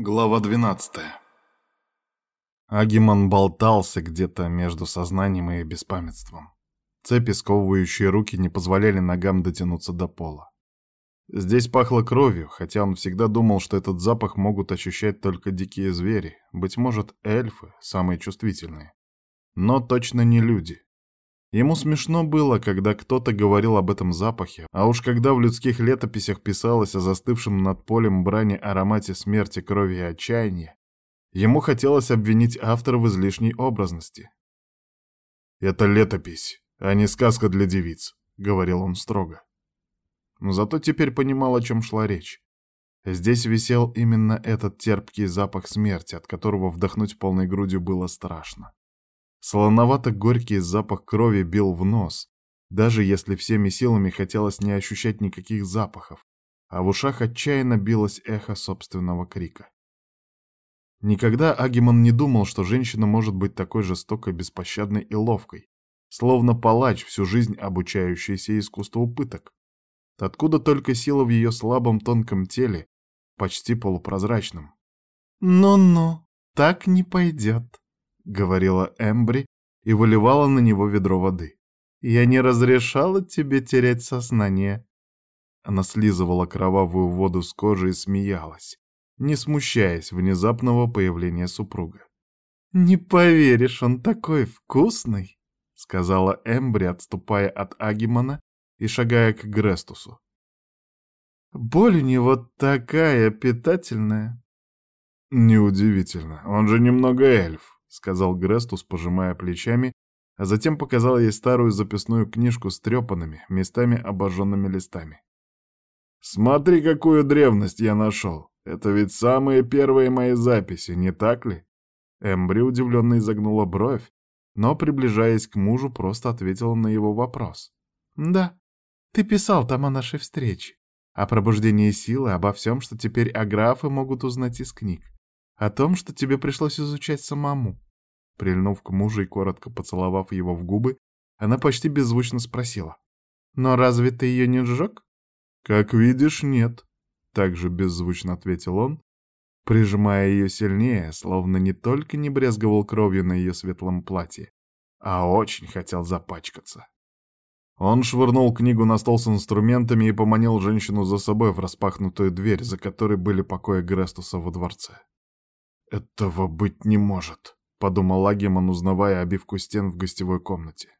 Глава 12 Агимон болтался где-то между сознанием и беспамятством. Цепи, сковывающие руки, не позволяли ногам дотянуться до пола. Здесь пахло кровью, хотя он всегда думал, что этот запах могут ощущать только дикие звери, быть может, эльфы, самые чувствительные. Но точно не люди. Ему смешно было, когда кто-то говорил об этом запахе, а уж когда в людских летописях писалось о застывшем над полем брани аромате смерти, крови и отчаяния, ему хотелось обвинить автора в излишней образности. «Это летопись, а не сказка для девиц», — говорил он строго. Но зато теперь понимал, о чем шла речь. Здесь висел именно этот терпкий запах смерти, от которого вдохнуть полной грудью было страшно. Солоновато-горький запах крови бил в нос, даже если всеми силами хотелось не ощущать никаких запахов, а в ушах отчаянно билось эхо собственного крика. Никогда Агимон не думал, что женщина может быть такой жестокой, беспощадной и ловкой, словно палач, всю жизнь обучающийся искусству пыток. Откуда только сила в ее слабом тонком теле, почти полупрозрачном. «Ну-ну, так не пойдет», — говорила Эмбри и выливала на него ведро воды. «Я не разрешала тебе терять сознание». Она слизывала кровавую воду с кожи и смеялась, не смущаясь внезапного появления супруга. «Не поверишь, он такой вкусный», — сказала Эмбри, отступая от Агимона и шагая к Грестусу. «Боль у него такая питательная». «Неудивительно, он же немного эльф», — сказал Грестус, пожимая плечами, а затем показал ей старую записную книжку с трепанными, местами обожженными листами. «Смотри, какую древность я нашел! Это ведь самые первые мои записи, не так ли?» Эмбри удивленно изогнула бровь, но, приближаясь к мужу, просто ответила на его вопрос. «Да, ты писал там о нашей встрече, о пробуждении силы, обо всем, что теперь аграфы могут узнать из книг. О том, что тебе пришлось изучать самому. Прильнув к мужу и коротко поцеловав его в губы, она почти беззвучно спросила. «Но разве ты ее не сжег?» «Как видишь, нет», — также беззвучно ответил он, прижимая ее сильнее, словно не только не брезговал кровью на ее светлом платье, а очень хотел запачкаться. Он швырнул книгу на стол с инструментами и поманил женщину за собой в распахнутую дверь, за которой были покои Грестуса во дворце. «Этого быть не может», — подумал Агемон, узнавая обивку стен в гостевой комнате.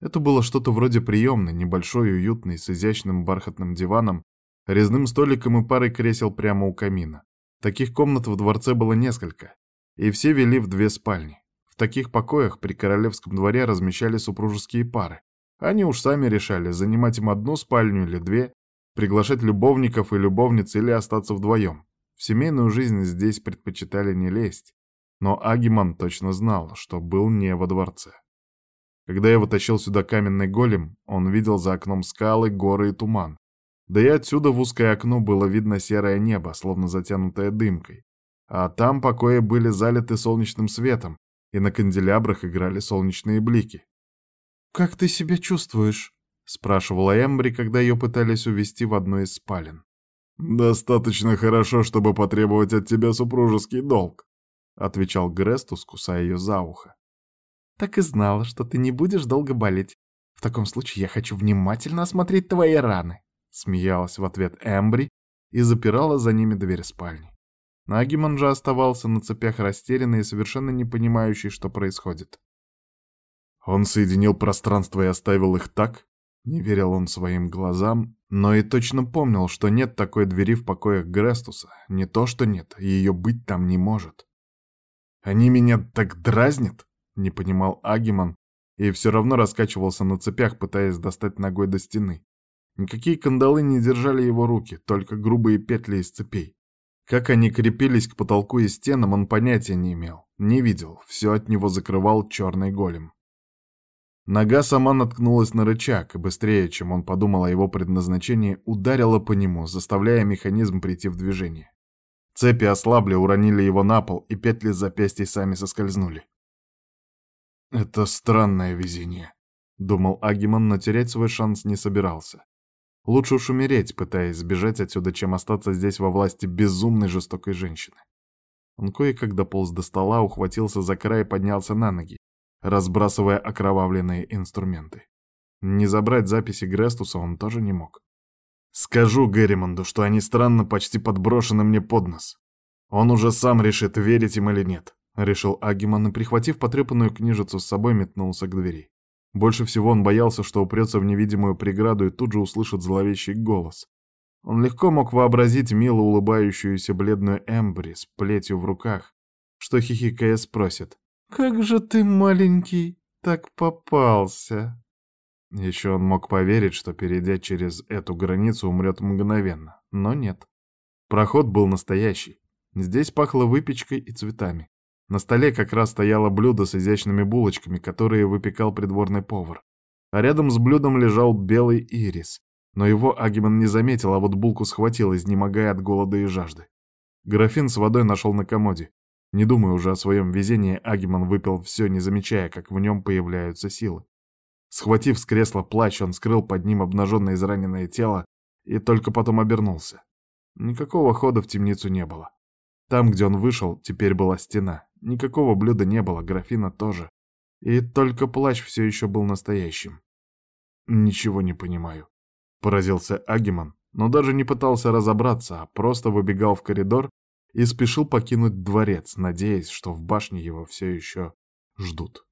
Это было что-то вроде приемной, небольшой уютной, с изящным бархатным диваном, резным столиком и парой кресел прямо у камина. Таких комнат в дворце было несколько, и все вели в две спальни. В таких покоях при королевском дворе размещали супружеские пары. Они уж сами решали, занимать им одну спальню или две, приглашать любовников и любовниц или остаться вдвоем. Семейную жизнь здесь предпочитали не лезть, но Агиман точно знал, что был не во дворце. Когда я вытащил сюда каменный голем, он видел за окном скалы, горы и туман. Да и отсюда в узкое окно было видно серое небо, словно затянутое дымкой. А там покои были залиты солнечным светом, и на канделябрах играли солнечные блики. «Как ты себя чувствуешь?» — спрашивала Эмбри, когда ее пытались увести в одну из спален. «Достаточно хорошо, чтобы потребовать от тебя супружеский долг», — отвечал Грестус, кусая ее за ухо. «Так и знала, что ты не будешь долго болеть. В таком случае я хочу внимательно осмотреть твои раны», — смеялась в ответ Эмбри и запирала за ними дверь спальни. Нагиман же оставался на цепях растерянный и совершенно не понимающий, что происходит. Он соединил пространство и оставил их так, не верил он своим глазам, но и точно помнил, что нет такой двери в покоях Грестуса. Не то, что нет, ее быть там не может. «Они меня так дразнят?» — не понимал Агиман, и все равно раскачивался на цепях, пытаясь достать ногой до стены. Никакие кандалы не держали его руки, только грубые петли из цепей. Как они крепились к потолку и стенам, он понятия не имел, не видел, все от него закрывал черный голем. Нога сама наткнулась на рычаг, и быстрее, чем он подумал о его предназначении, ударила по нему, заставляя механизм прийти в движение. Цепи ослабли, уронили его на пол, и петли запястья сами соскользнули. «Это странное везение», — думал Агимон, но терять свой шанс не собирался. Лучше уж умереть, пытаясь сбежать отсюда, чем остаться здесь во власти безумной жестокой женщины. Он кое-как дополз до стола, ухватился за край и поднялся на ноги, разбрасывая окровавленные инструменты. Не забрать записи Грестуса он тоже не мог. Скажу Герримонду, что они странно почти подброшены мне под нос. Он уже сам решит, верить им или нет, — решил Агимон и, прихватив потрепанную книжицу с собой, метнулся к двери. Больше всего он боялся, что упрется в невидимую преграду и тут же услышит зловещий голос. Он легко мог вообразить мило улыбающуюся бледную Эмбри с плетью в руках, что хихикая спросит «Как же ты, маленький, так попался?» Еще он мог поверить, что, перейдя через эту границу, умрет мгновенно, но нет. Проход был настоящий. Здесь пахло выпечкой и цветами. На столе как раз стояло блюдо с изящными булочками, которые выпекал придворный повар. А рядом с блюдом лежал белый ирис. Но его Агимон не заметил, а вот булку схватил, изнемогая от голода и жажды. Графин с водой нашел на комоде. Не думая уже о своем везении, Агимон выпил все, не замечая, как в нем появляются силы. Схватив с кресла плащ, он скрыл под ним обнаженное израненное тело и только потом обернулся. Никакого хода в темницу не было. Там, где он вышел, теперь была стена. Никакого блюда не было, графина тоже. И только плащ все еще был настоящим. «Ничего не понимаю», — поразился Агимон, но даже не пытался разобраться, а просто выбегал в коридор и спешил покинуть дворец, надеясь, что в башне его все еще ждут.